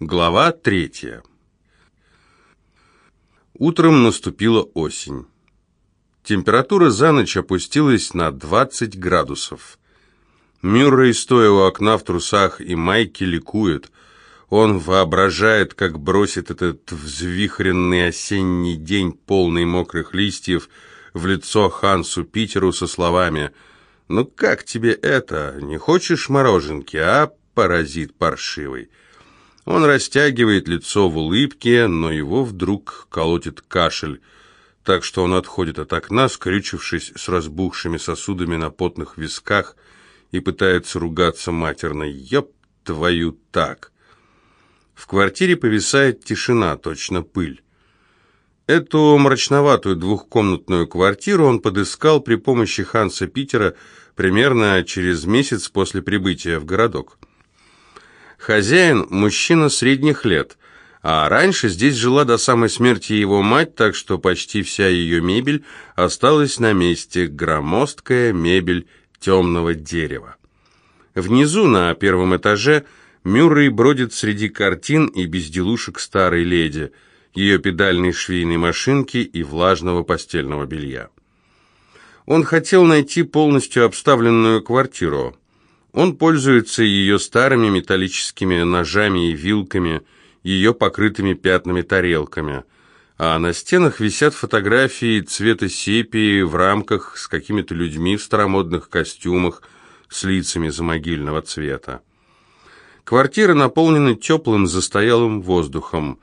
Глава третья. Утром наступила осень. Температура за ночь опустилась на 20 градусов. Мюррей, стоя у окна в трусах и майке, ликует. Он воображает, как бросит этот взвихренный осенний день, полный мокрых листьев, в лицо Хансу Питеру со словами «Ну как тебе это? Не хочешь мороженки, а, паразит паршивый?» Он растягивает лицо в улыбке, но его вдруг колотит кашель, так что он отходит от окна, скрючившись с разбухшими сосудами на потных висках, и пытается ругаться матерно «Ёб твою так!». В квартире повисает тишина, точно пыль. Эту мрачноватую двухкомнатную квартиру он подыскал при помощи Ханса Питера примерно через месяц после прибытия в городок. Хозяин – мужчина средних лет, а раньше здесь жила до самой смерти его мать, так что почти вся ее мебель осталась на месте, громоздкая мебель темного дерева. Внизу, на первом этаже, Мюррей бродит среди картин и безделушек старой леди, ее педальной швейной машинки и влажного постельного белья. Он хотел найти полностью обставленную квартиру – он пользуется ее старыми металлическими ножами и вилками, ее покрытыми пятнами тарелками, а на стенах висят фотографии цвета сепии в рамках с какими-то людьми в старомодных костюмах с лицами замогильного цвета. Квартира наполнена теплым застоялым воздухом.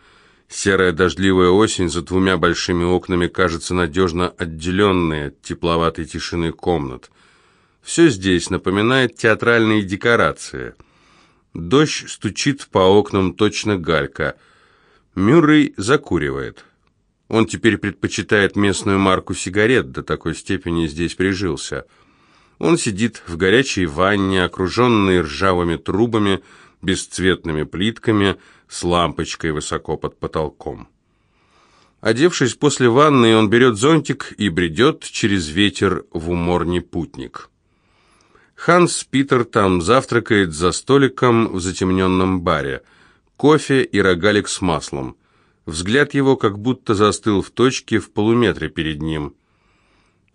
Серая дождливая осень за двумя большими окнами кажется надежно отделенной от тепловатой тишины комнат – все здесь напоминает театральные декорации. Дождь стучит по окнам точно галька. Мюррей закуривает. Он теперь предпочитает местную марку сигарет, до такой степени здесь прижился. Он сидит в горячей ванне, окруженной ржавыми трубами, бесцветными плитками, с лампочкой высоко под потолком. Одевшись после ванны, он берет зонтик и бредет через ветер в уморний путник. Ханс Питер там завтракает за столиком в затемненном баре. Кофе и рогалик с маслом. Взгляд его как будто застыл в точке в полуметре перед ним.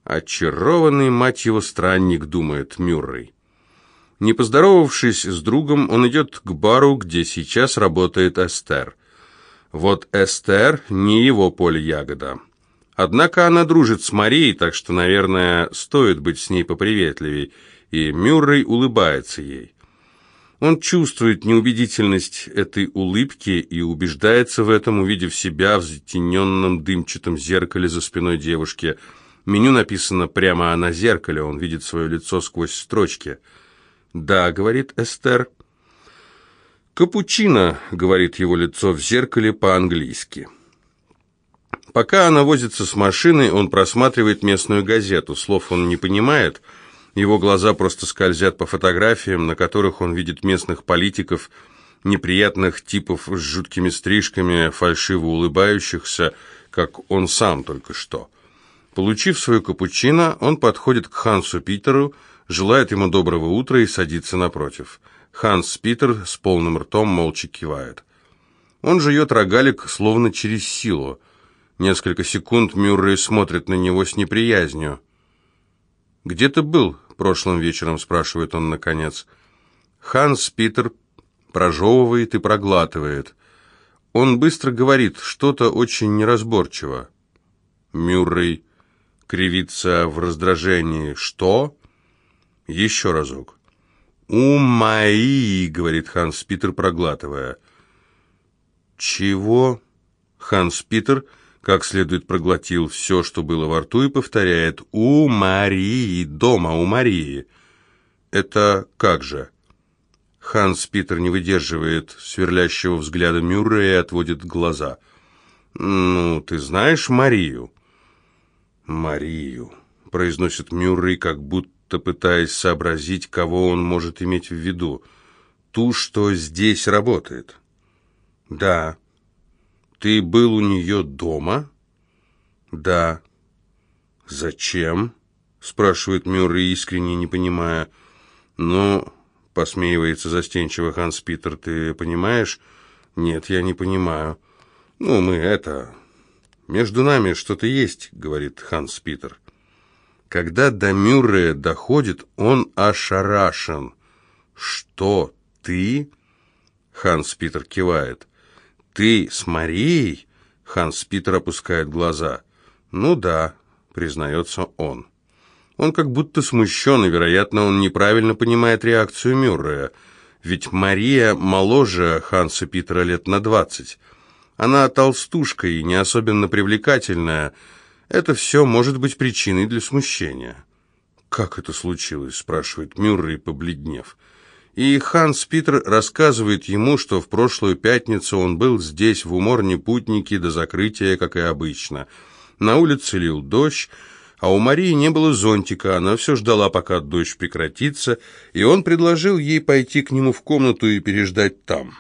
«Очарованный, мать его, странник», — думает Мюррей. Не поздоровавшись с другом, он идет к бару, где сейчас работает Эстер. Вот Эстер не его поле ягода. Однако она дружит с Марией, так что, наверное, стоит быть с ней поприветливей — и Мюррей улыбается ей. Он чувствует неубедительность этой улыбки и убеждается в этом, увидев себя в затененном дымчатом зеркале за спиной девушки. Меню написано прямо на зеркале, он видит свое лицо сквозь строчки. «Да», — говорит Эстер. «Капучино», — говорит его лицо в зеркале по-английски. Пока она возится с машиной, он просматривает местную газету. Слов он не понимает — его глаза просто скользят по фотографиям, на которых он видит местных политиков, неприятных типов с жуткими стрижками, фальшиво улыбающихся, как он сам только что. Получив свою капучино, он подходит к Хансу Питеру, желает ему доброго утра и садится напротив. Ханс Питер с полным ртом молча кивает. Он жует рогалик словно через силу. Несколько секунд Мюррей смотрит на него с неприязнью. «Где ты был прошлым вечером?» – спрашивает он наконец. Ханс Питер прожевывает и проглатывает. Он быстро говорит что-то очень неразборчиво. Мюррей кривится в раздражении. «Что?» «Еще разок». «У мои», — говорит Ханс Питер, проглатывая. «Чего?» Ханс Питер как следует проглотил все, что было во рту, и повторяет «У Марии, дома у Марии». «Это как же?» Ханс Питер не выдерживает сверлящего взгляда Мюррея и отводит глаза. «Ну, ты знаешь Марию?» «Марию», — произносит Мюррей, как будто пытаясь сообразить, кого он может иметь в виду. «Ту, что здесь работает». «Да». Ты был у нее дома? Да. Зачем? спрашивает Мюррей, искренне не понимая. Ну, посмеивается застенчиво Ханс Питер, ты понимаешь? «Нет, я не понимаю. Ну, мы это... Между нами что-то есть», — говорит Ханс Питер. Когда до Мюррея доходит, он ошарашен. «Что, ты?» — Ханс Питер кивает. «Ты с Марией?» — Ханс Питер опускает глаза. «Ну да», — признается он. Он как будто смущен, и, вероятно, он неправильно понимает реакцию Мюррея. Ведь Мария моложе Ханса Питера лет на двадцать. Она толстушка и не особенно привлекательная. Это все может быть причиной для смущения. «Как это случилось?» – спрашивает Мюррей, побледнев. И Ханс Питер рассказывает ему, что в прошлую пятницу он был здесь, в уморне путники, до закрытия, как и обычно. На улице лил дождь, а у Марии не было зонтика, она все ждала, пока дождь прекратится, и он предложил ей пойти к нему в комнату и переждать там.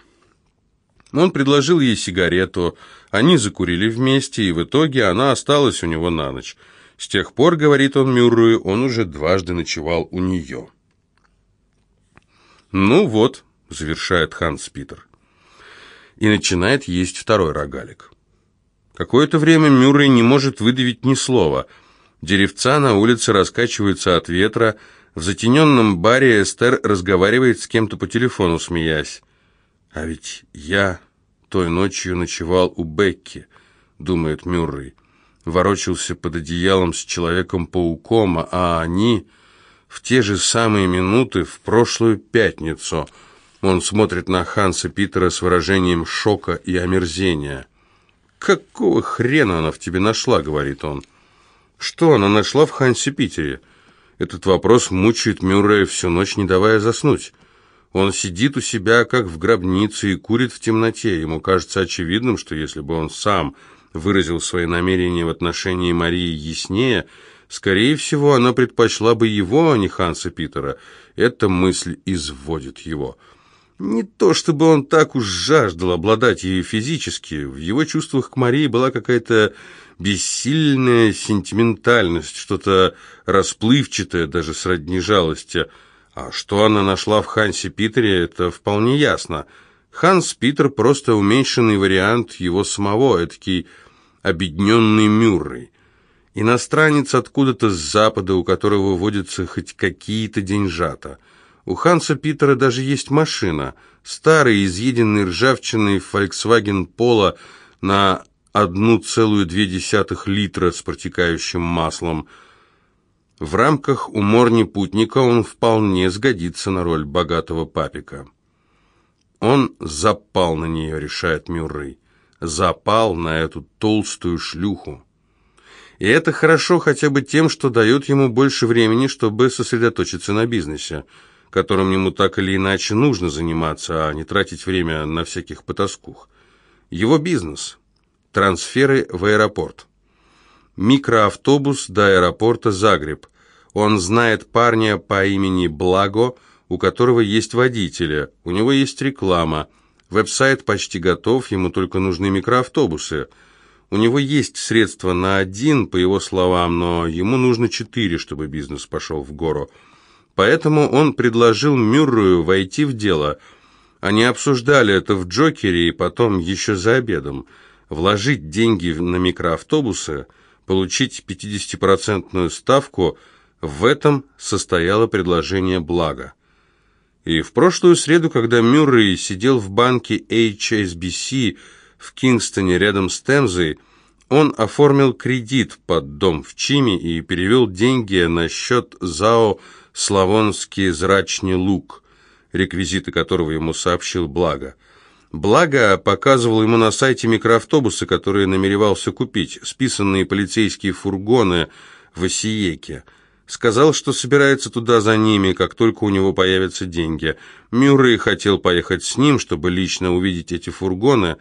Он предложил ей сигарету, они закурили вместе, и в итоге она осталась у него на ночь. С тех пор, говорит он Мюррею, он уже дважды ночевал у нее. «Ну вот», — завершает Ханс Питер, и начинает есть второй рогалик. Какое-то время Мюррей не может выдавить ни слова — Деревца на улице раскачиваются от ветра. В затененном баре Эстер разговаривает с кем-то по телефону, смеясь. «А ведь я той ночью ночевал у Бекки», — думает Мюррей. Ворочался под одеялом с Человеком-пауком, а они в те же самые минуты в прошлую пятницу. Он смотрит на Ханса Питера с выражением шока и омерзения. «Какого хрена она в тебе нашла?» — говорит он. Что она нашла в Хансе Питере? Этот вопрос мучает Мюррея всю ночь, не давая заснуть. Он сидит у себя, как в гробнице, и курит в темноте. Ему кажется очевидным, что если бы он сам выразил свои намерения в отношении Марии яснее, скорее всего, она предпочла бы его, а не Ханса Питера. Эта мысль изводит его. Не то чтобы он так уж жаждал обладать ею физически. В его чувствах к Марии была какая-то бессильная сентиментальность, что-то расплывчатое, даже сродни жалости. А что она нашла в Хансе Питере, это вполне ясно. Ханс Питер просто уменьшенный вариант его самого, этакий обедненный Мюррей. Иностранец откуда-то с запада, у которого водятся хоть какие-то деньжата. У Ханса Питера даже есть машина. Старый, изъеденный ржавчиной Volkswagen Polo на 1,2 литра с протекающим маслом. В рамках уморни путника он вполне сгодится на роль богатого папика. Он запал на нее, решает Мюррей. Запал на эту толстую шлюху. И это хорошо хотя бы тем, что дает ему больше времени, чтобы сосредоточиться на бизнесе, которым ему так или иначе нужно заниматься, а не тратить время на всяких потаскух. Его бизнес – Трансферы в аэропорт. Микроавтобус до аэропорта Загреб. Он знает парня по имени Благо, у которого есть водители, у него есть реклама. Веб-сайт почти готов, ему только нужны микроавтобусы. У него есть средства на один, по его словам, но ему нужно четыре, чтобы бизнес пошел в гору. Поэтому он предложил Мюррею войти в дело. Они обсуждали это в Джокере и потом еще за обедом вложить деньги на микроавтобусы, получить 50% ставку, в этом состояло предложение блага. И в прошлую среду, когда Мюррей сидел в банке HSBC в Кингстоне рядом с Темзой, он оформил кредит под дом в Чиме и перевел деньги на счет ЗАО «Славонский зрачный лук», реквизиты которого ему сообщил Благо – Благо, показывал ему на сайте микроавтобусы, которые намеревался купить, списанные полицейские фургоны в Осиеке. Сказал, что собирается туда за ними, как только у него появятся деньги. Мюррей хотел поехать с ним, чтобы лично увидеть эти фургоны.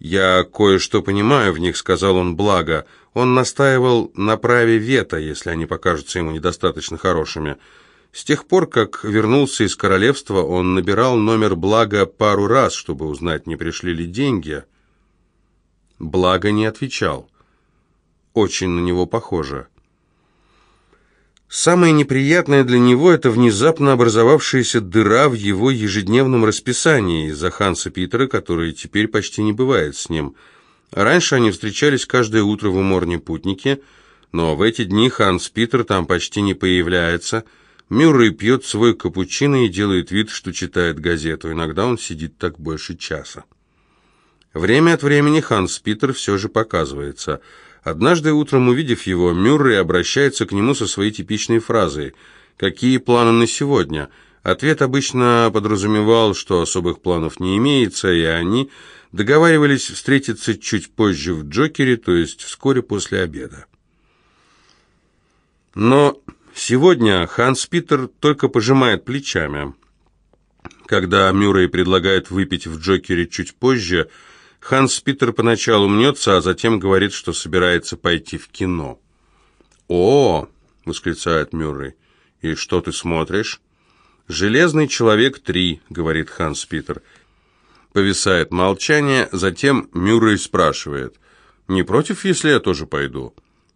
«Я кое-что понимаю в них», — сказал он благо. Он настаивал на праве вето, если они покажутся ему недостаточно хорошими. С тех пор, как вернулся из королевства, он набирал номер Блага пару раз, чтобы узнать, не пришли ли деньги. Благо не отвечал. Очень на него похоже. Самое неприятное для него – это внезапно образовавшаяся дыра в его ежедневном расписании из-за Ханса Питера, который теперь почти не бывает с ним. Раньше они встречались каждое утро в уморне путнике, но в эти дни Ханс Питер там почти не появляется. Мюррей пьет свой капучино и делает вид, что читает газету. Иногда он сидит так больше часа. Время от времени Ханс Питер все же показывается – Однажды утром, увидев его, Мюррей обращается к нему со своей типичной фразой «Какие планы на сегодня?». Ответ обычно подразумевал, что особых планов не имеется, и они договаривались встретиться чуть позже в Джокере, то есть вскоре после обеда. Но сегодня Ханс Питер только пожимает плечами. Когда Мюррей предлагает выпить в Джокере чуть позже – Ханс Питер поначалу мнется, а затем говорит, что собирается пойти в кино. «О!» — восклицает Мюррей. «И что ты смотришь?» «Железный человек 3», — говорит Ханс Питер. Повисает молчание, затем Мюррей спрашивает. «Не против, если я тоже пойду?»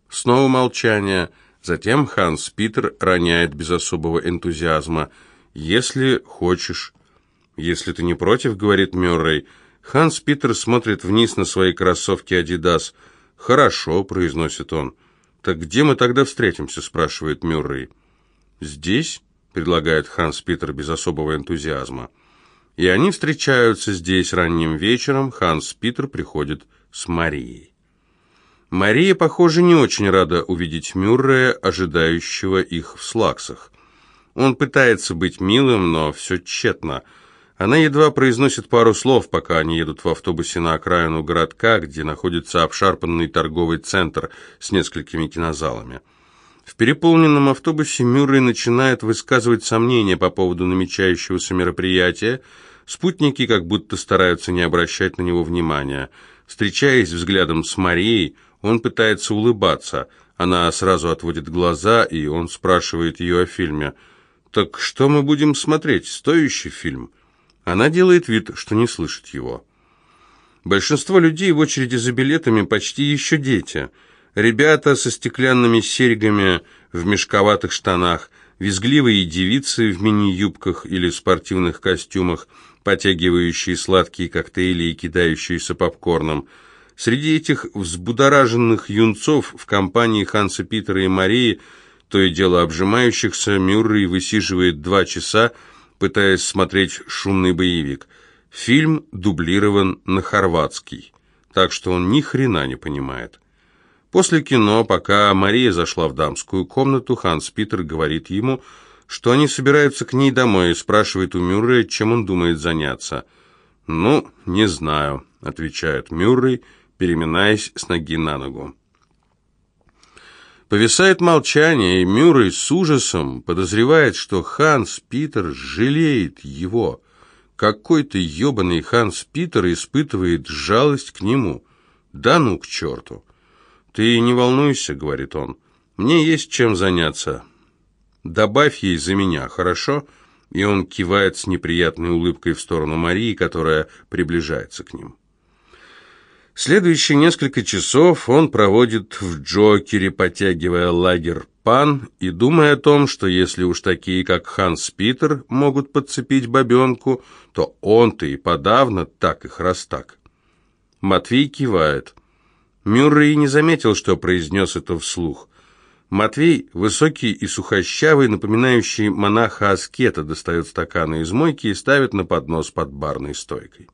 Снова молчание, затем Ханс Питер роняет без особого энтузиазма. «Если хочешь». «Если ты не против», — говорит Мюррей, — Ханс Питер смотрит вниз на свои кроссовки «Адидас». «Хорошо», — произносит он. «Так где мы тогда встретимся?» — спрашивает Мюррей. «Здесь?» — предлагает Ханс Питер без особого энтузиазма. И они встречаются здесь ранним вечером. Ханс Питер приходит с Марией. Мария, похоже, не очень рада увидеть Мюррея, ожидающего их в слаксах. Он пытается быть милым, но все тщетно — она едва произносит пару слов, пока они едут в автобусе на окраину городка, где находится обшарпанный торговый центр с несколькими кинозалами. В переполненном автобусе Мюррей начинает высказывать сомнения по поводу намечающегося мероприятия. Спутники как будто стараются не обращать на него внимания. Встречаясь взглядом с Марией, он пытается улыбаться. Она сразу отводит глаза, и он спрашивает ее о фильме. «Так что мы будем смотреть? Стоящий фильм?» Она делает вид, что не слышит его. Большинство людей в очереди за билетами почти еще дети. Ребята со стеклянными серьгами в мешковатых штанах, визгливые девицы в мини-юбках или спортивных костюмах, потягивающие сладкие коктейли и кидающиеся попкорном. Среди этих взбудораженных юнцов в компании Ханса Питера и Марии, то и дело обжимающихся, Мюррей высиживает два часа, пытаясь смотреть шумный боевик. Фильм дублирован на хорватский, так что он ни хрена не понимает. После кино, пока Мария зашла в дамскую комнату, Ханс Питер говорит ему, что они собираются к ней домой и спрашивает у Мюррея, чем он думает заняться. «Ну, не знаю», — отвечает Мюррей, переминаясь с ноги на ногу. Повисает молчание, и Мюррей с ужасом подозревает, что Ханс Питер жалеет его. Какой-то ебаный Ханс Питер испытывает жалость к нему. Да ну к черту. «Ты не волнуйся», — говорит он, — «мне есть чем заняться. Добавь ей за меня, хорошо?» И он кивает с неприятной улыбкой в сторону Марии, которая приближается к ним. Следующие несколько часов он проводит в Джокере, потягивая лагер пан и думая о том, что если уж такие, как Ханс Питер, могут подцепить бабенку, то он-то и подавно так их растак. Матвей кивает. Мюррей не заметил, что произнес это вслух. Матвей, высокий и сухощавый, напоминающий монаха-аскета, достает стаканы из мойки и ставит на поднос под барной стойкой.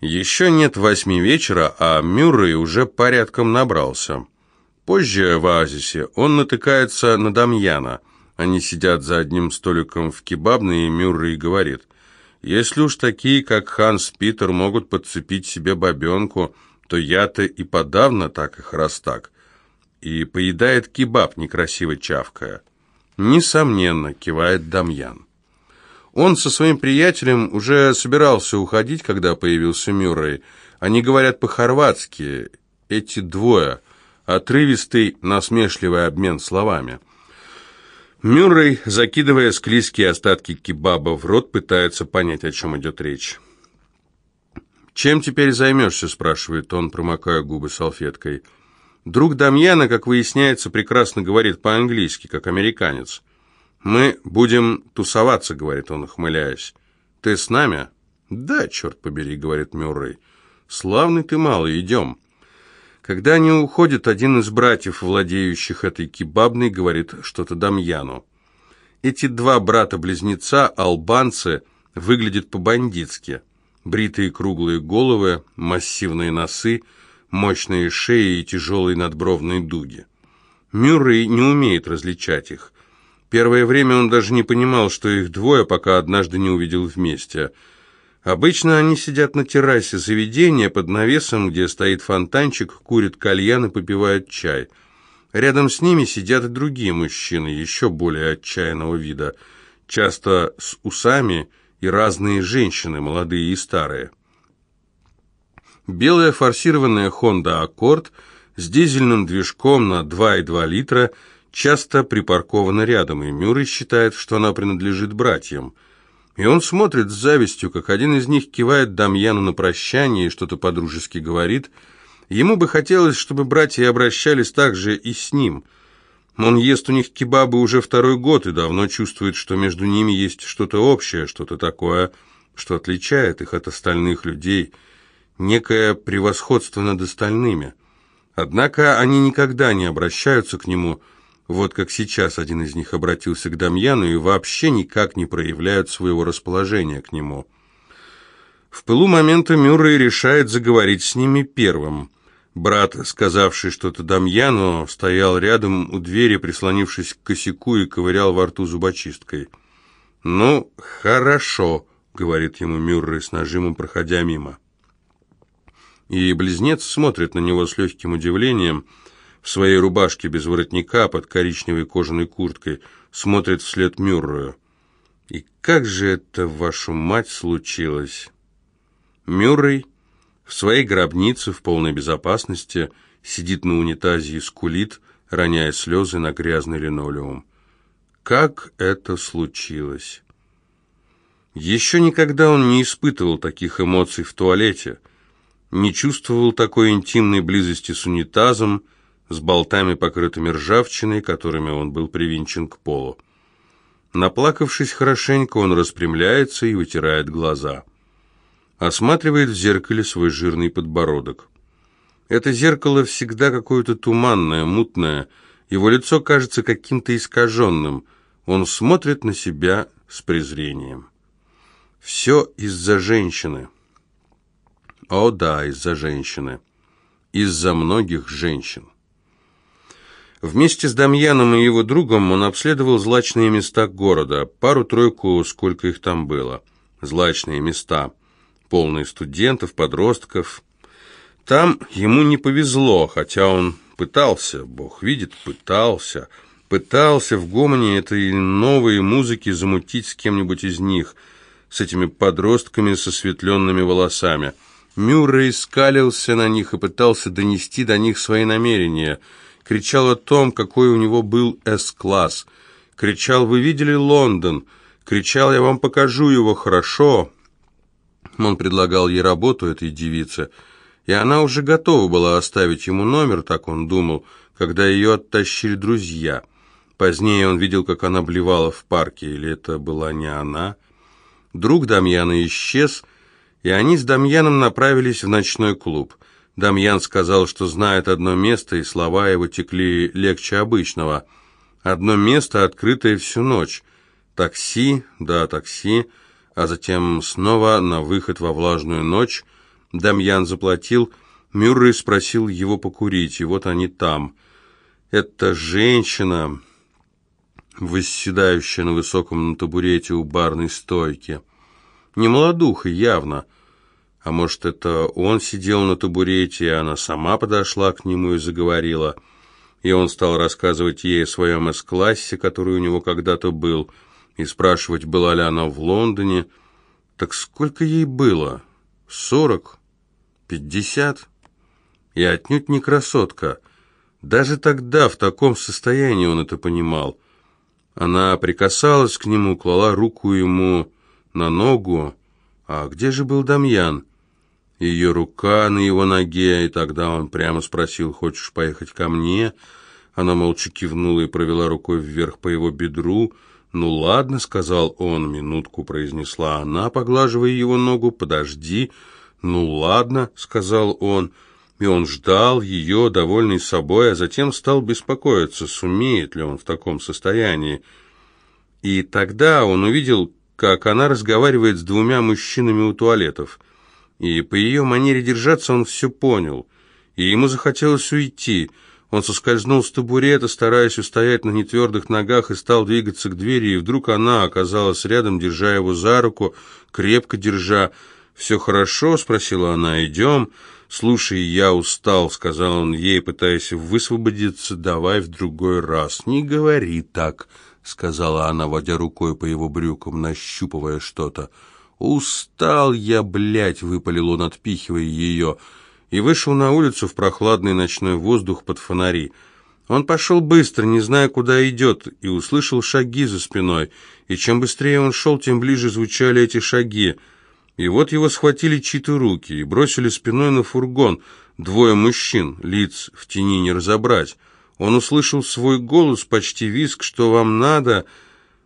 Еще нет восьми вечера, а Мюррей уже порядком набрался. Позже в оазисе он натыкается на Дамьяна. Они сидят за одним столиком в кебабной, и Мюррей говорит, «Если уж такие, как Ханс Питер, могут подцепить себе бабенку, то я-то и подавно так их растак». И поедает кебаб, некрасиво чавкая. «Несомненно», — кивает Дамьян. Он со своим приятелем уже собирался уходить, когда появился Мюррей. Они говорят по-хорватски, эти двое. Отрывистый, насмешливый обмен словами. Мюррей, закидывая склизкие остатки кебаба в рот, пытается понять, о чем идет речь. «Чем теперь займешься?» – спрашивает он, промокая губы салфеткой. Друг Дамьяна, как выясняется, прекрасно говорит по-английски, как американец. «Мы будем тусоваться», — говорит он, ухмыляясь. «Ты с нами?» «Да, черт побери», — говорит Мюррей. «Славный ты малый, идем». Когда они уходят, один из братьев, владеющих этой кебабной, говорит что-то Дамьяну. Эти два брата-близнеца, албанцы, выглядят по-бандитски. Бритые круглые головы, массивные носы, мощные шеи и тяжелые надбровные дуги. Мюррей не умеет различать их. Первое время он даже не понимал, что их двое, пока однажды не увидел вместе – Обычно они сидят на террасе заведения под навесом, где стоит фонтанчик, курят кальян и попивают чай. Рядом с ними сидят и другие мужчины, еще более отчаянного вида, часто с усами и разные женщины, молодые и старые. Белая форсированная Honda Accord с дизельным движком на 2,2 литра часто припаркована рядом, и Мюррей считает, что она принадлежит братьям – и он смотрит с завистью, как один из них кивает Дамьяну на прощание и что-то подружески говорит. Ему бы хотелось, чтобы братья обращались так же и с ним. Он ест у них кебабы уже второй год и давно чувствует, что между ними есть что-то общее, что-то такое, что отличает их от остальных людей, некое превосходство над остальными. Однако они никогда не обращаются к нему – вот как сейчас один из них обратился к Дамьяну и вообще никак не проявляют своего расположения к нему. В пылу момента Мюррей решает заговорить с ними первым. Брат, сказавший что-то Дамьяну, стоял рядом у двери, прислонившись к косяку и ковырял во рту зубочисткой. «Ну, хорошо», — говорит ему Мюррей с нажимом, проходя мимо. И близнец смотрит на него с легким удивлением — в своей рубашке без воротника под коричневой кожаной курткой, смотрит вслед Мюррею. И как же это, вашу мать, случилось? Мюррей в своей гробнице в полной безопасности сидит на унитазе и скулит, роняя слезы на грязный линолеум. Как это случилось? Еще никогда он не испытывал таких эмоций в туалете, не чувствовал такой интимной близости с унитазом, с болтами, покрытыми ржавчиной, которыми он был привинчен к полу. Наплакавшись хорошенько, он распрямляется и вытирает глаза. Осматривает в зеркале свой жирный подбородок. Это зеркало всегда какое-то туманное, мутное. Его лицо кажется каким-то искаженным. Он смотрит на себя с презрением. Все из-за женщины. О да, из-за женщины. Из-за многих женщин. Вместе с Дамьяном и его другом он обследовал злачные места города, пару-тройку, сколько их там было. Злачные места, полные студентов, подростков. Там ему не повезло, хотя он пытался, бог видит, пытался, пытался в гомоне этой новой музыки замутить с кем-нибудь из них, с этими подростками со светленными волосами. Мюррей скалился на них и пытался донести до них свои намерения – кричал о том, какой у него был С-класс, кричал «Вы видели Лондон?», кричал «Я вам покажу его, хорошо?». Он предлагал ей работу этой девице, и она уже готова была оставить ему номер, так он думал, когда ее оттащили друзья. Позднее он видел, как она блевала в парке, или это была не она. Друг Дамьяна исчез, и они с Дамьяном направились в ночной клуб – Дамьян сказал, что знает одно место, и слова его текли легче обычного. Одно место, открытое всю ночь. Такси, да, такси, а затем снова на выход во влажную ночь. Дамьян заплатил, Мюррей спросил его покурить, и вот они там. Это женщина, восседающая на высоком табурете у барной стойки. Не молодуха, явно, — а может, это он сидел на табурете, и она сама подошла к нему и заговорила. И он стал рассказывать ей о своем С-классе, который у него когда-то был, и спрашивать, была ли она в Лондоне. Так сколько ей было? Сорок? Пятьдесят? И отнюдь не красотка. Даже тогда, в таком состоянии, он это понимал. Она прикасалась к нему, клала руку ему на ногу. А где же был Дамьян? Ее рука на его ноге, и тогда он прямо спросил, «Хочешь поехать ко мне?» Она молча кивнула и провела рукой вверх по его бедру. «Ну ладно», — сказал он, минутку произнесла она, поглаживая его ногу, «подожди». «Ну ладно», — сказал он, и он ждал ее, довольный собой, а затем стал беспокоиться, сумеет ли он в таком состоянии. И тогда он увидел, как она разговаривает с двумя мужчинами у туалетов. И по ее манере держаться он все понял, и ему захотелось уйти — он соскользнул с табурета, стараясь устоять на нетвердых ногах, и стал двигаться к двери, и вдруг она оказалась рядом, держа его за руку, крепко держа. «Все хорошо?» — спросила она. «Идем?» «Слушай, я устал», — сказал он ей, пытаясь высвободиться. «Давай в другой раз». «Не говори так», — сказала она, водя рукой по его брюкам, нащупывая что-то. «Устал я, блядь!» — выпалил он, отпихивая ее и вышел на улицу в прохладный ночной воздух под фонари. Он пошел быстро, не зная, куда идет, и услышал шаги за спиной, и чем быстрее он шел, тем ближе звучали эти шаги. И вот его схватили чьи-то руки и бросили спиной на фургон. Двое мужчин, лиц в тени не разобрать. Он услышал свой голос, почти виск, что вам надо.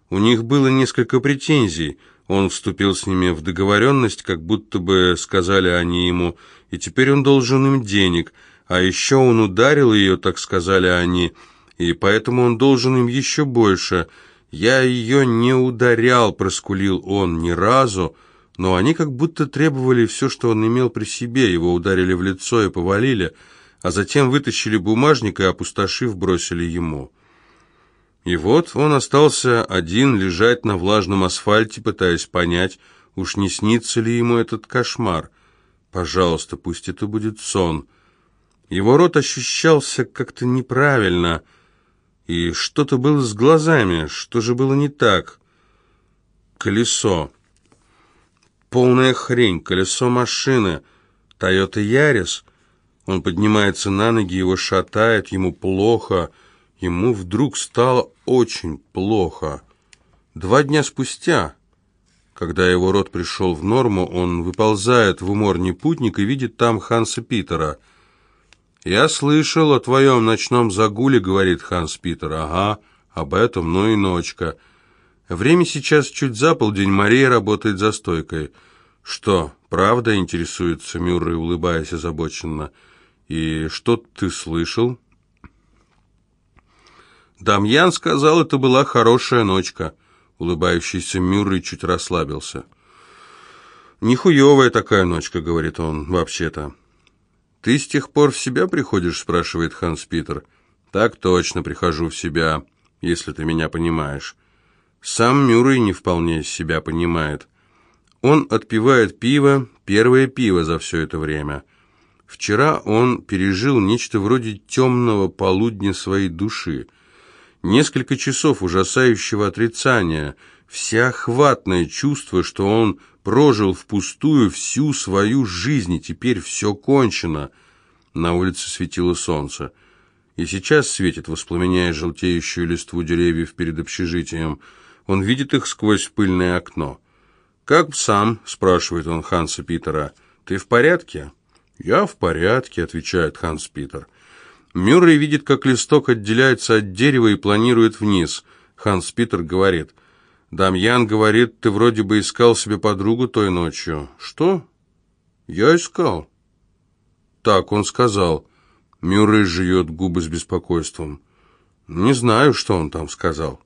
У них было несколько претензий. Он вступил с ними в договоренность, как будто бы сказали они ему – и теперь он должен им денег, а еще он ударил ее, так сказали они, и поэтому он должен им еще больше. Я ее не ударял, проскулил он ни разу, но они как будто требовали все, что он имел при себе, его ударили в лицо и повалили, а затем вытащили бумажник и, опустошив, бросили ему. И вот он остался один лежать на влажном асфальте, пытаясь понять, уж не снится ли ему этот кошмар. Пожалуйста, пусть это будет сон. Его рот ощущался как-то неправильно, и что-то было с глазами, что же было не так? Колесо. Полная хрень, колесо машины. Тойота Ярис. Он поднимается на ноги, его шатает, ему плохо. Ему вдруг стало очень плохо. Два дня спустя... Когда его рот пришел в норму, он выползает в уморний путник и видит там Ханса Питера. «Я слышал о твоем ночном загуле», — говорит Ханс Питер. «Ага, об этом, ну и ночка. Время сейчас чуть за полдень, Мария работает за стойкой». «Что, правда?» — интересуется Мюррей, улыбаясь озабоченно. «И что ты слышал?» Дамьян сказал, это была хорошая ночка. Улыбающийся Мюррей чуть расслабился. «Нихуевая такая ночка», — говорит он, — «вообще-то». «Ты с тех пор в себя приходишь?» — спрашивает Ханс Питер. «Так точно прихожу в себя, если ты меня понимаешь». Сам Мюррей не вполне себя понимает. Он отпивает пиво, первое пиво за все это время. Вчера он пережил нечто вроде темного полудня своей души — Несколько часов ужасающего отрицания, всеохватное чувство, что он прожил впустую всю свою жизнь, и теперь все кончено. На улице светило солнце. И сейчас светит, воспламеняя желтеющую листву деревьев перед общежитием. Он видит их сквозь пыльное окно. «Как сам?» — спрашивает он Ханса Питера. «Ты в порядке?» «Я в порядке», — отвечает Ханс Питер. Мюррей видит, как листок отделяется от дерева и планирует вниз. Ханс Питер говорит, «Дамьян говорит, ты вроде бы искал себе подругу той ночью». «Что?» «Я искал». «Так он сказал». Мюррей жует губы с беспокойством. «Не знаю, что он там сказал».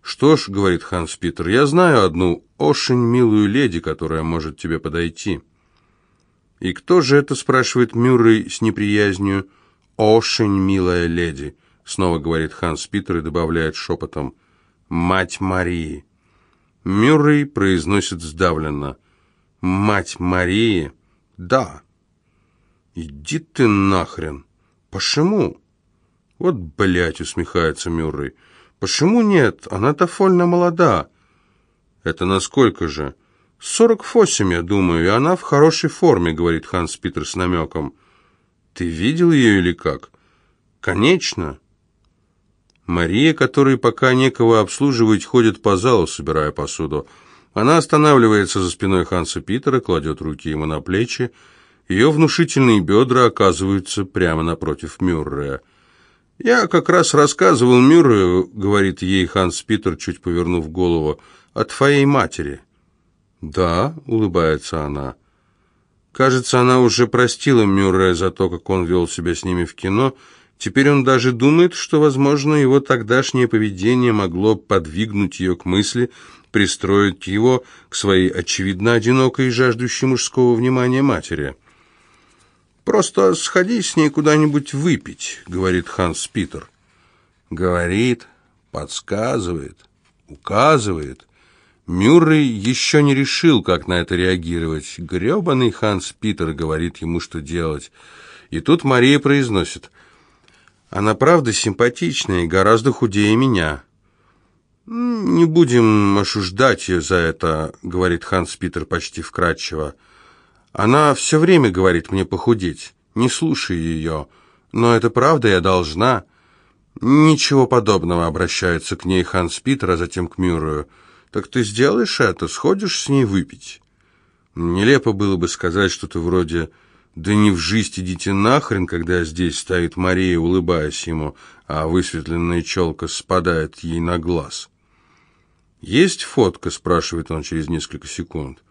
«Что ж», — говорит Ханс Питер, — «я знаю одну очень милую леди, которая может тебе подойти». «И кто же это?» — спрашивает Мюррей с неприязнью. «Очень милая леди», — снова говорит Ханс Питер и добавляет шепотом, «Мать Марии». Мюррей произносит сдавленно, «Мать Марии?» «Да». «Иди ты нахрен!» «Почему?» «Вот, блядь!» — усмехается Мюррей. «Почему нет? Она довольно молода». «Это насколько же?» «Сорок восемь, я думаю, и она в хорошей форме», — говорит Ханс Питер с намеком. Ты видел ее или как? Конечно. Мария, которой пока некого обслуживать, ходит по залу, собирая посуду. Она останавливается за спиной Ханса Питера, кладет руки ему на плечи Ее внушительные бедра оказываются прямо напротив Мюррея. «Я как раз рассказывал Мюррею», — говорит ей Ханс Питер, чуть повернув голову, — «о твоей матери». «Да», — улыбается она. Кажется, она уже простила Мюррея за то, как он вел себя с ними в кино. Теперь он даже думает, что, возможно, его тогдашнее поведение могло подвигнуть ее к мысли пристроить его к своей очевидно одинокой и жаждущей мужского внимания матери. «Просто сходи с ней куда-нибудь выпить», — говорит Ханс Питер. Говорит, подсказывает, указывает. Мюррей еще не решил, как на это реагировать. Гребаный Ханс Питер говорит ему, что делать. И тут Мария произносит. «Она правда симпатичная и гораздо худее меня». «Не будем осуждать ее за это», — говорит Ханс Питер почти вкратчиво. «Она все время говорит мне похудеть. Не слушай ее. Но это правда, я должна». «Ничего подобного», — обращается к ней Ханс Питер, а затем к Мюррею. Так ты сделаешь это, сходишь с ней выпить? Нелепо было бы сказать что-то вроде «Да не в жизнь идите нахрен», когда здесь стоит Мария, улыбаясь ему, а высветленная челка спадает ей на глаз. «Есть фотка?» – спрашивает он через несколько секунд.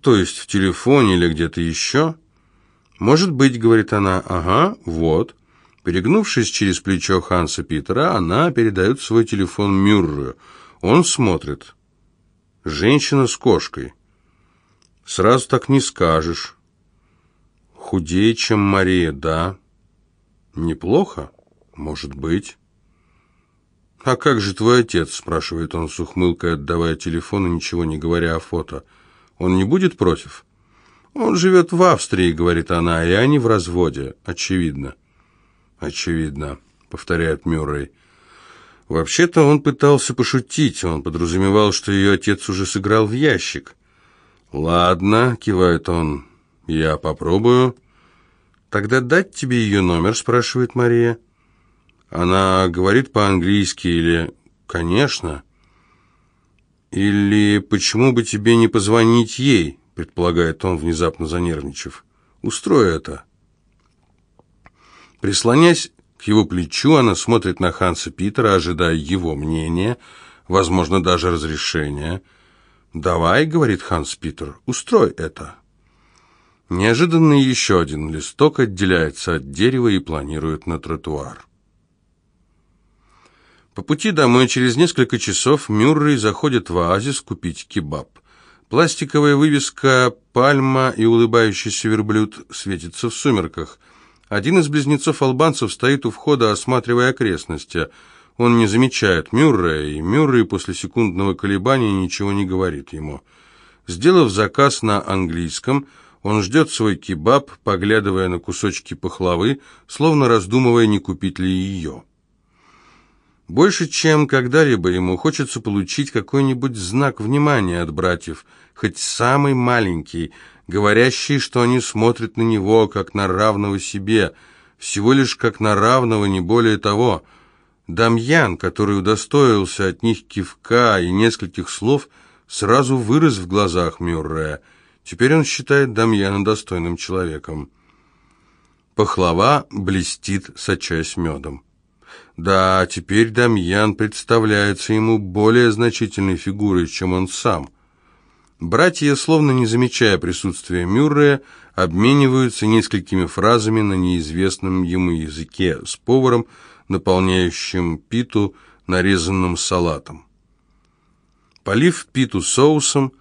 «То есть в телефоне или где-то еще?» «Может быть», — говорит она, — «ага, вот». Перегнувшись через плечо Ханса Питера, она передает свой телефон Мюррею. Он смотрит. Женщина с кошкой. Сразу так не скажешь. Худее, чем Мария, да. Неплохо? Может быть. «А как же твой отец?» – спрашивает он с ухмылкой, отдавая телефон и ничего не говоря о фото. «Он не будет против?» «Он живет в Австрии», – говорит она, – «и они в разводе. Очевидно». «Очевидно», – повторяет Мюррей. Вообще-то он пытался пошутить, он подразумевал, что ее отец уже сыграл в ящик. «Ладно», — кивает он, — «я попробую». «Тогда дать тебе ее номер?» — спрашивает Мария. Она говорит по-английски или «конечно». «Или почему бы тебе не позвонить ей?» — предполагает он, внезапно занервничав. «Устрой это». Прислонясь его плечу она смотрит на Ханса Питера, ожидая его мнения, возможно, даже разрешения. «Давай», — говорит Ханс Питер, — «устрой это». Неожиданно еще один листок отделяется от дерева и планирует на тротуар. По пути домой через несколько часов Мюррей заходит в оазис купить кебаб. Пластиковая вывеска «Пальма» и улыбающийся верблюд светится в сумерках — один из близнецов-албанцев стоит у входа, осматривая окрестности. Он не замечает Мюррея, и Мюррей после секундного колебания ничего не говорит ему. Сделав заказ на английском, он ждет свой кебаб, поглядывая на кусочки пахлавы, словно раздумывая, не купить ли ее. Больше, чем когда-либо ему хочется получить какой-нибудь знак внимания от братьев, хоть самый маленький – говорящий, что они смотрят на него, как на равного себе, всего лишь как на равного, не более того. Дамьян, который удостоился от них кивка и нескольких слов, сразу вырос в глазах Мюррея. Теперь он считает Дамьяна достойным человеком. Пахлава блестит, сочась медом. Да, теперь Дамьян представляется ему более значительной фигурой, чем он сам. Братья, словно не замечая присутствия Мюррея, обмениваются несколькими фразами на неизвестном ему языке с поваром, наполняющим питу нарезанным салатом. Полив питу соусом,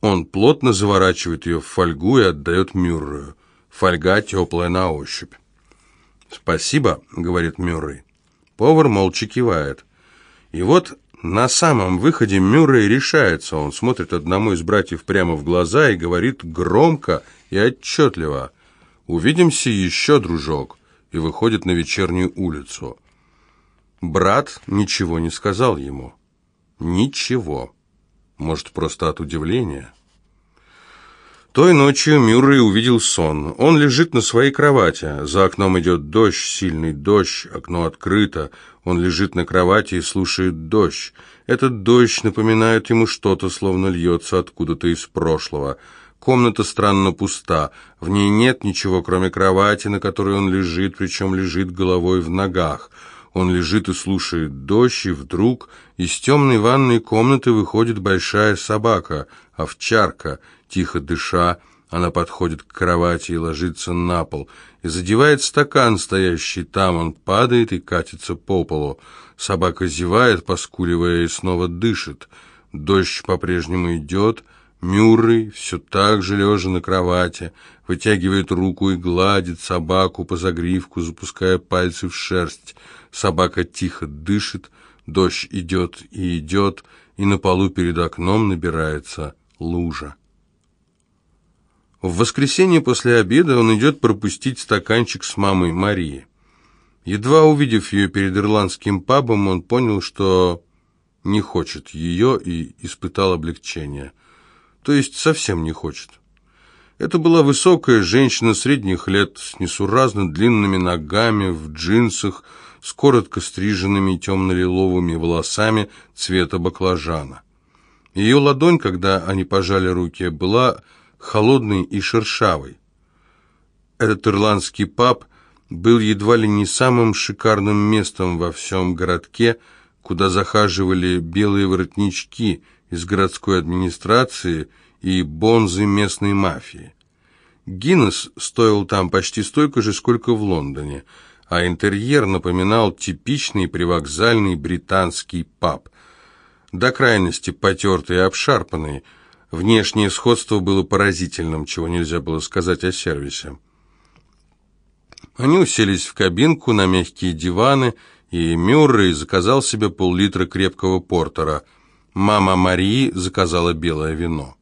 он плотно заворачивает ее в фольгу и отдает Мюррею. Фольга теплая на ощупь. «Спасибо», — говорит Мюррей. Повар молча кивает. И вот на самом выходе Мюррей решается, он смотрит одному из братьев прямо в глаза и говорит громко и отчетливо «Увидимся еще, дружок», и выходит на вечернюю улицу. Брат ничего не сказал ему. Ничего. Может, просто от удивления. Той ночью Мюррей увидел сон. Он лежит на своей кровати. За окном идет дождь, сильный дождь, окно открыто. Он лежит на кровати и слушает дождь. Этот дождь напоминает ему что-то, словно льется откуда-то из прошлого. Комната странно пуста, в ней нет ничего, кроме кровати, на которой он лежит, причем лежит головой в ногах. Он лежит и слушает дождь, и вдруг из темной ванной комнаты выходит большая собака, овчарка, тихо дыша, она подходит к кровати и ложится на пол, и задевает стакан, стоящий там, он падает и катится по полу. Собака зевает, поскуливая, и снова дышит. Дождь по-прежнему идет, Мюррей все так же лежа на кровати, вытягивает руку и гладит собаку по загривку, запуская пальцы в шерсть. Собака тихо дышит, дождь идет и идет, и на полу перед окном набирается лужа. В воскресенье после обеда он идет пропустить стаканчик с мамой Марии. Едва увидев ее перед ирландским пабом, он понял, что не хочет ее и испытал облегчение. То есть совсем не хочет. Это была высокая женщина средних лет с несуразно длинными ногами, в джинсах, с коротко стриженными темно-лиловыми волосами цвета баклажана. Ее ладонь, когда они пожали руки, была холодный и шершавый. Этот ирландский паб был едва ли не самым шикарным местом во всем городке, куда захаживали белые воротнички из городской администрации и бонзы местной мафии. Гиннес стоил там почти столько же, сколько в Лондоне, а интерьер напоминал типичный привокзальный британский паб, до крайности потертый и обшарпанный – Внешнее сходство было поразительным, чего нельзя было сказать о сервисе. Они уселись в кабинку на мягкие диваны, и Мюррей заказал себе пол-литра крепкого портера. Мама Марии заказала белое вино.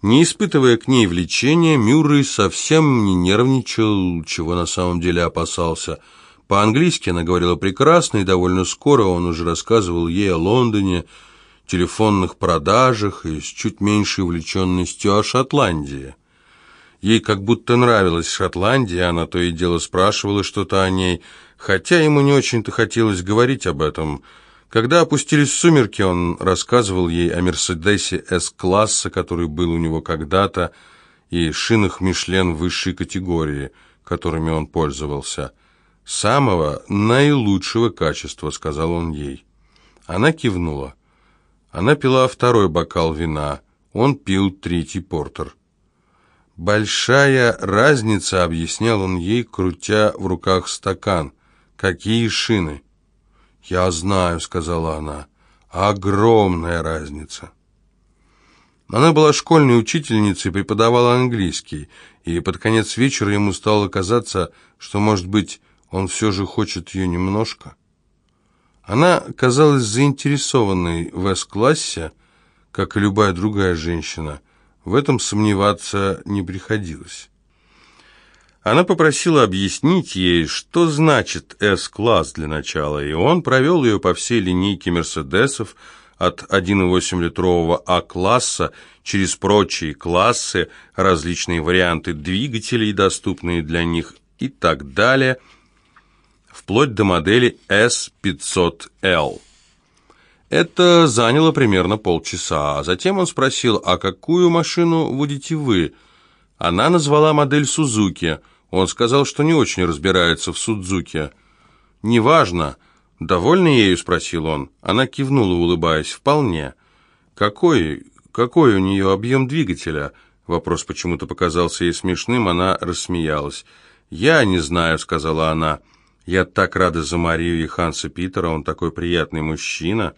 Не испытывая к ней влечения, Мюррей совсем не нервничал, чего на самом деле опасался. По-английски она говорила прекрасно, и довольно скоро он уже рассказывал ей о Лондоне, телефонных продажах и с чуть меньшей увлеченностью о Шотландии. Ей как будто нравилась Шотландия, она то и дело спрашивала что-то о ней, хотя ему не очень-то хотелось говорить об этом. Когда опустились сумерки, он рассказывал ей о Мерседесе С-класса, который был у него когда-то, и шинах Мишлен высшей категории, которыми он пользовался. «Самого наилучшего качества», — сказал он ей. Она кивнула. Она пила второй бокал вина, он пил третий портер. «Большая разница», — объяснял он ей, крутя в руках стакан. «Какие шины?» «Я знаю», — сказала она. «Огромная разница». Она была школьной учительницей, преподавала английский, и под конец вечера ему стало казаться, что, может быть, он все же хочет ее немножко. Она казалась заинтересованной в С-классе, как и любая другая женщина. В этом сомневаться не приходилось. Она попросила объяснить ей, что значит С-класс для начала, и он провел ее по всей линейке «Мерседесов» от 1,8-литрового А-класса через прочие классы, различные варианты двигателей, доступные для них и так далее – вплоть до модели S500L. Это заняло примерно полчаса, а затем он спросил, а какую машину водите вы? Она назвала модель Сузуки. Он сказал, что не очень разбирается в Судзуке. «Неважно. Довольны ею?» – спросил он. Она кивнула, улыбаясь. «Вполне». «Какой, какой у нее объем двигателя?» Вопрос почему-то показался ей смешным, она рассмеялась. «Я не знаю», – сказала она. Я так рада за Марию и Ханса Питера, он такой приятный мужчина.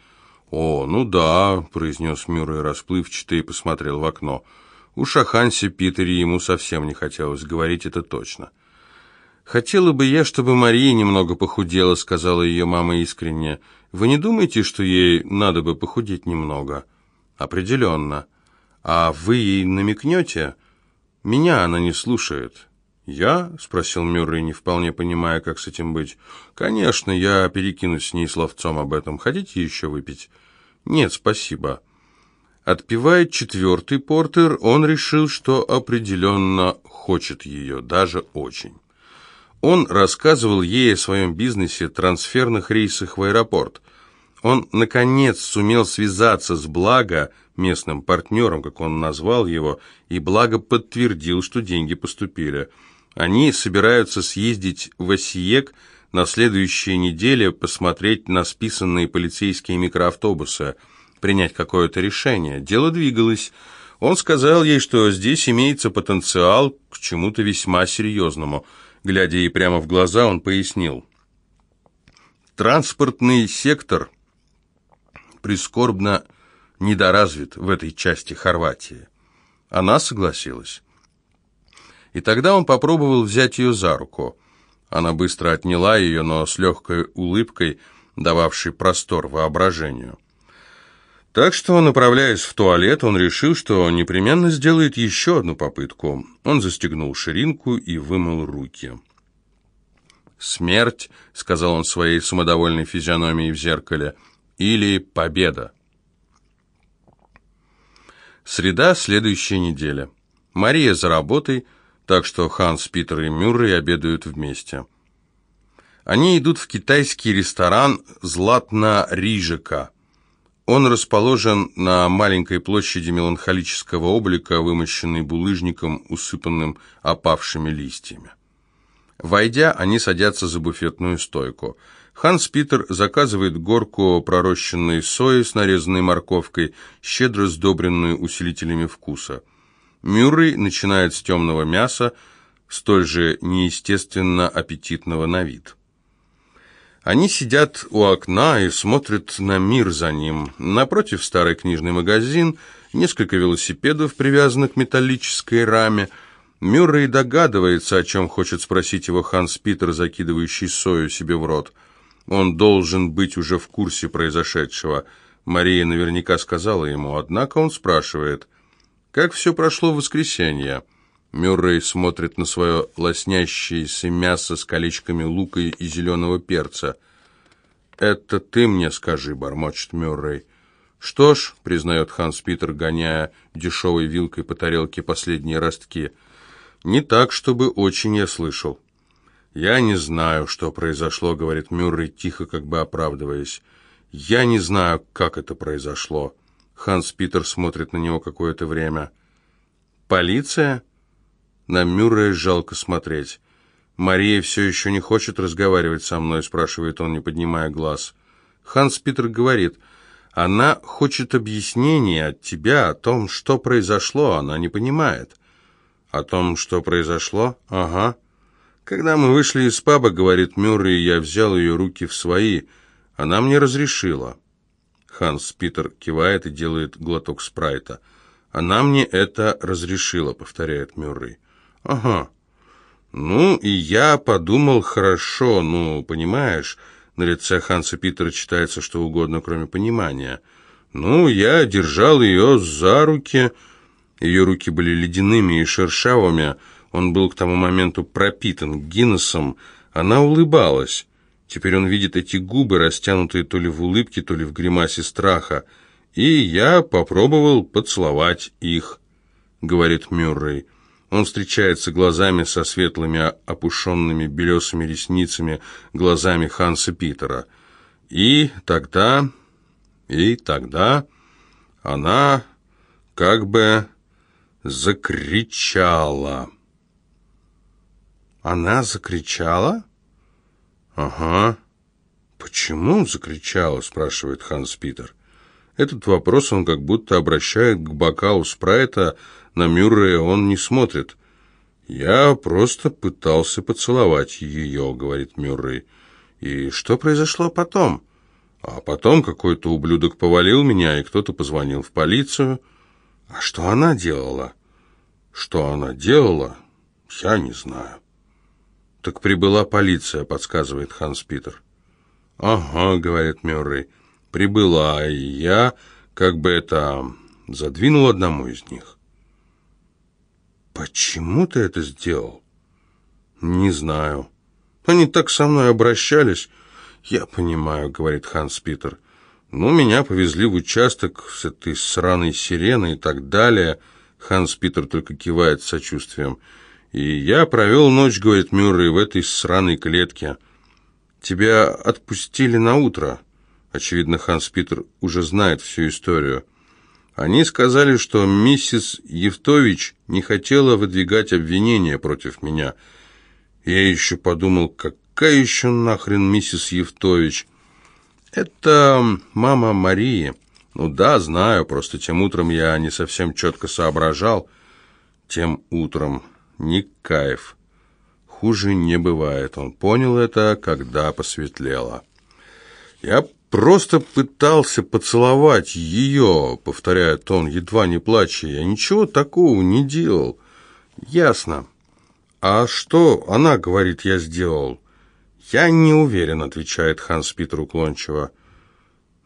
О, ну да, произнес Мюррей расплывчато и посмотрел в окно. Уж о Хансе Питере ему совсем не хотелось говорить, это точно. «Хотела бы я, чтобы Мария немного похудела», — сказала ее мама искренне. «Вы не думаете, что ей надо бы похудеть немного?» «Определенно. А вы ей намекнете?» «Меня она не слушает». «Я?» — спросил Мюррей, не вполне понимая, как с этим быть. «Конечно, я перекинусь с ней словцом об этом. Хотите еще выпить?» «Нет, спасибо». Отпивая четвертый портер, он решил, что определенно хочет ее, даже очень. Он рассказывал ей о своем бизнесе трансферных рейсах в аэропорт. Он, наконец, сумел связаться с Благо, местным партнером, как он назвал его, и благо подтвердил, что деньги поступили. Они собираются съездить в Осиек на следующей неделе, посмотреть на списанные полицейские микроавтобусы, принять какое-то решение. Дело двигалось. Он сказал ей, что здесь имеется потенциал к чему-то весьма серьезному. Глядя ей прямо в глаза, он пояснил. Транспортный сектор прискорбно недоразвит в этой части Хорватии. Она согласилась. И тогда он попробовал взять ее за руку. Она быстро отняла ее, но с легкой улыбкой, дававшей простор воображению. Так что, направляясь в туалет, он решил, что непременно сделает еще одну попытку. Он застегнул ширинку и вымыл руки. «Смерть», — сказал он своей самодовольной физиономией в зеркале, — «или победа». Среда, следующая неделя. Мария за работой, так что Ханс, Питер и Мюррей обедают вместе. Они идут в китайский ресторан «Златна Рижика». Он расположен на маленькой площади меланхолического облика, вымощенной булыжником, усыпанным опавшими листьями. Войдя, они садятся за буфетную стойку. Ханс Питер заказывает горку пророщенной сои с нарезанной морковкой, щедро сдобренную усилителями вкуса. Мюррей начинает с темного мяса, столь же неестественно аппетитного на вид. Они сидят у окна и смотрят на мир за ним. Напротив старый книжный магазин, несколько велосипедов, привязанных к металлической раме – Мюррей догадывается, о чем хочет спросить его Ханс Питер, закидывающий сою себе в рот. Он должен быть уже в курсе произошедшего. Мария наверняка сказала ему, однако он спрашивает, «Как все прошло в воскресенье?» Мюррей смотрит на свое лоснящееся мясо с колечками лука и зеленого перца. «Это ты мне скажи», — бормочет Мюррей. «Что ж», — признает Ханс Питер, гоняя дешевой вилкой по тарелке последние ростки, — «Не так, чтобы очень я слышал». «Я не знаю, что произошло», — говорит Мюррей, тихо, как бы оправдываясь. «Я не знаю, как это произошло». Ханс Питер смотрит на него какое-то время. «Полиция?» На Мюррея жалко смотреть. «Мария все еще не хочет разговаривать со мной?» спрашивает он, не поднимая глаз. Ханс Питер говорит, «Она хочет объяснения от тебя о том, что произошло, она не понимает». О том, что произошло? Ага. Когда мы вышли из паба, говорит Мюррей, я взял ее руки в свои. Она мне разрешила. Ханс Питер кивает и делает глоток спрайта. Она мне это разрешила, повторяет Мюррей. Ага. Ну, и я подумал, хорошо, ну, понимаешь, на лице Ханса Питера читается что угодно, кроме понимания. Ну, я держал ее за руки, ее руки были ледяными и шершавыми, он был к тому моменту пропитан Гиннесом, она улыбалась. Теперь он видит эти губы, растянутые то ли в улыбке, то ли в гримасе страха. «И я попробовал поцеловать их», — говорит Мюррей. Он встречается глазами со светлыми, опушенными белесыми ресницами, глазами Ханса Питера. И тогда, и тогда она как бы закричала. Она закричала? Ага. Почему закричала, спрашивает Ханс Питер. Этот вопрос он как будто обращает к бокалу спрайта, на Мюррея он не смотрит. «Я просто пытался поцеловать ее», — говорит Мюррей. «И что произошло потом?» «А потом какой-то ублюдок повалил меня, и кто-то позвонил в полицию». «А что она делала?» Что она делала, я не знаю. Так прибыла полиция, подсказывает Ханс Питер. Ага, говорит Мюррей, прибыла, и я, как бы это, задвинул одному из них. Почему ты это сделал? Не знаю. Они так со мной обращались. Я понимаю, говорит Ханс Питер. Ну, меня повезли в участок с этой сраной сиреной и так далее. Ханс Питер только кивает с сочувствием. «И я провел ночь, — говорит Мюррей, — в этой сраной клетке. Тебя отпустили на утро». Очевидно, Ханс Питер уже знает всю историю. Они сказали, что миссис Евтович не хотела выдвигать обвинения против меня. Я еще подумал, какая еще нахрен миссис Евтович? Это мама Марии. Ну да, знаю, просто тем утром я не совсем четко соображал. Тем утром. Не кайф. Хуже не бывает. Он понял это, когда посветлело. Я просто пытался поцеловать ее, повторяет он, едва не плача. Я ничего такого не делал. Ясно. А что она говорит, я сделал? Я не уверен, отвечает Ханс Питер уклончиво.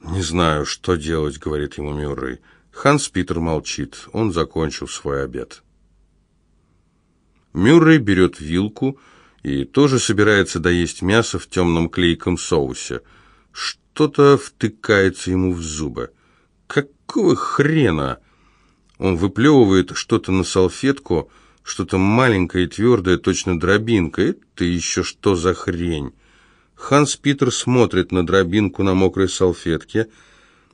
«Не знаю, что делать», — говорит ему Мюррей. Ханс Питер молчит. Он закончил свой обед. Мюррей берет вилку и тоже собирается доесть мясо в темном клейком соусе. Что-то втыкается ему в зубы. Какого хрена? Он выплевывает что-то на салфетку, что-то маленькое и твердое, точно дробинка. Это еще что за хрень? Ханс Питер смотрит на дробинку на мокрой салфетке.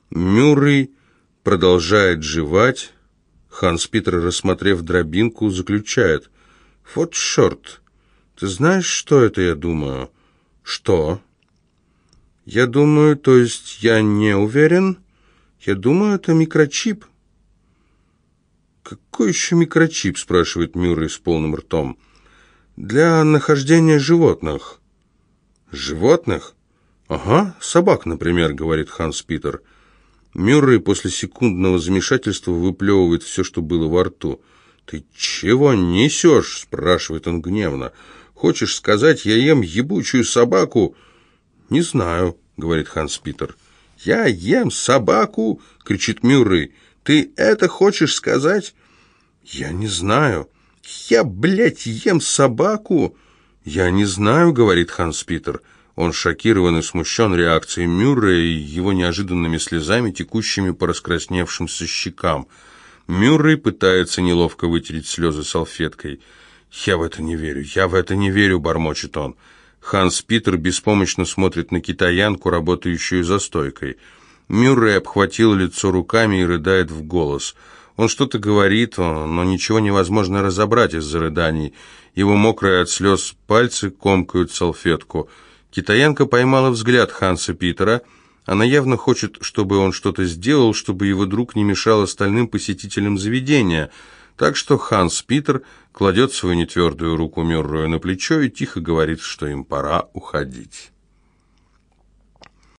Мюррей продолжает жевать. Ханс Питер, рассмотрев дробинку, заключает. «Вот черт! Ты знаешь, что это, я думаю?» «Что?» «Я думаю, то есть я не уверен. Я думаю, это микрочип». «Какой еще микрочип?» – спрашивает Мюррей с полным ртом. «Для нахождения животных». «Животных?» «Ага, собак, например», — говорит Ханс Питер. Мюррей после секундного замешательства выплевывает все, что было во рту. «Ты чего несешь?» — спрашивает он гневно. «Хочешь сказать, я ем ебучую собаку?» «Не знаю», — говорит Ханс Питер. «Я ем собаку?» — кричит Мюррей. «Ты это хочешь сказать?» «Я не знаю». «Я, блядь, ем собаку?» «Я не знаю», — говорит Ханс Питер. Он шокирован и смущен реакцией Мюррея и его неожиданными слезами, текущими по раскрасневшимся щекам. Мюррей пытается неловко вытереть слезы салфеткой. «Я в это не верю, я в это не верю», — бормочет он. Ханс Питер беспомощно смотрит на китаянку, работающую за стойкой. Мюррей обхватил лицо руками и рыдает в голос. Он что-то говорит, но ничего невозможно разобрать из-за рыданий. Его мокрые от слез пальцы комкают салфетку. Китаянка поймала взгляд Ханса Питера. Она явно хочет, чтобы он что-то сделал, чтобы его друг не мешал остальным посетителям заведения. Так что Ханс Питер кладет свою нетвердую руку Мюррею на плечо и тихо говорит, что им пора уходить.